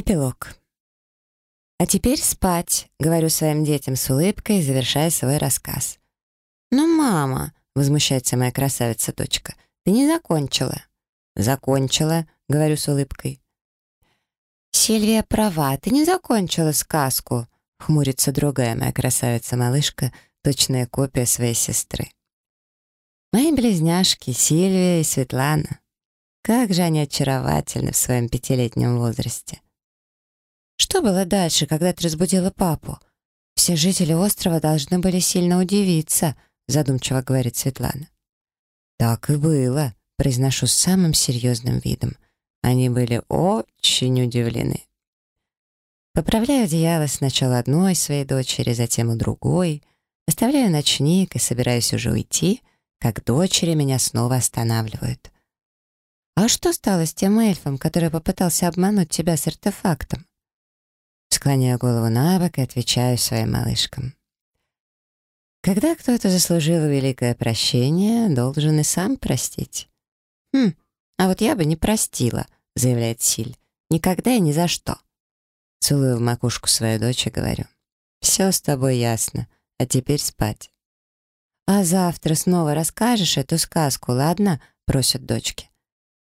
Эпилог. «А теперь спать», — говорю своим детям с улыбкой, завершая свой рассказ. «Ну, мама», — возмущается моя красавица-дочка, — «ты не закончила». «Закончила», — говорю с улыбкой. «Сильвия права, ты не закончила сказку», — хмурится другая моя красавица-малышка, точная копия своей сестры. Мои близняшки Сильвия и Светлана. Как же они очаровательны в своем пятилетнем возрасте. Что было дальше, когда ты разбудила папу? Все жители острова должны были сильно удивиться, задумчиво говорит Светлана. Так и было, произношу с самым серьезным видом. Они были очень удивлены. Поправляю одеяло сначала одной своей дочери, затем у другой, оставляю ночник и собираюсь уже уйти, как дочери меня снова останавливают. «А что стало с тем эльфом, который попытался обмануть тебя с артефактом?» Склоняю голову на бок и отвечаю своим малышкам. Когда кто-то заслужил великое прощение, должен и сам простить. «Хм, а вот я бы не простила», — заявляет Силь. «Никогда и ни за что». Целую в макушку свою дочь и говорю. «Все с тобой ясно, а теперь спать». «А завтра снова расскажешь эту сказку, ладно?» — просят дочки.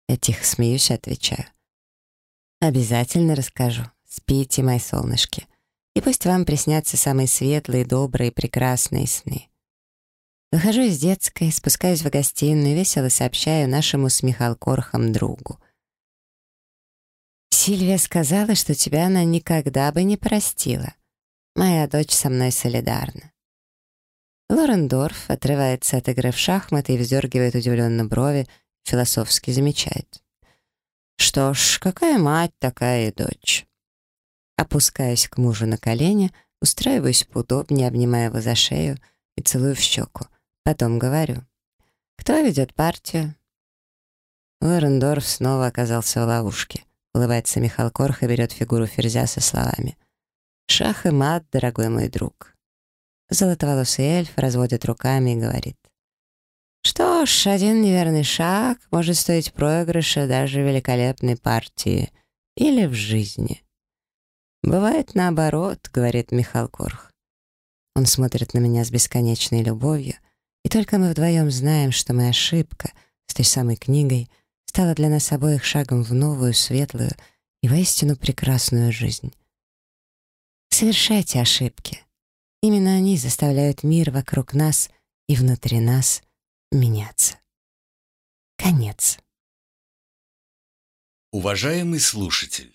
Я тихо смеюсь и отвечаю. «Обязательно расскажу. Спите, мои солнышки, и пусть вам приснятся самые светлые, добрые, прекрасные сны». Выхожу из детской, спускаюсь в гостиную и весело сообщаю нашему с Михалкорхом другу. Сильвия сказала, что тебя она никогда бы не простила. Моя дочь со мной солидарна. Лорендорф отрывается от игры в шахматы и вздергивает удивленно брови, философски замечает. «Что ж, какая мать, такая и дочь». Опускаюсь к мужу на колени, устраиваюсь поудобнее, обнимая его за шею и целую в щеку. Потом говорю. «Кто ведет партию?» Лорендорф снова оказался в ловушке. Улыбается Михаил Корх и берет фигуру ферзя со словами. «Шах и мат, дорогой мой друг». Золотоволосый эльф разводит руками и говорит. «Что ж, один неверный шаг может стоить проигрыша даже великолепной партии или в жизни». «Бывает наоборот», — говорит Михаил Корх. Он смотрит на меня с бесконечной любовью, и только мы вдвоем знаем, что моя ошибка с той самой книгой стала для нас обоих шагом в новую, светлую и воистину прекрасную жизнь. Совершайте ошибки. Именно они заставляют мир вокруг нас и внутри нас меняться. Конец. Уважаемый слушатель!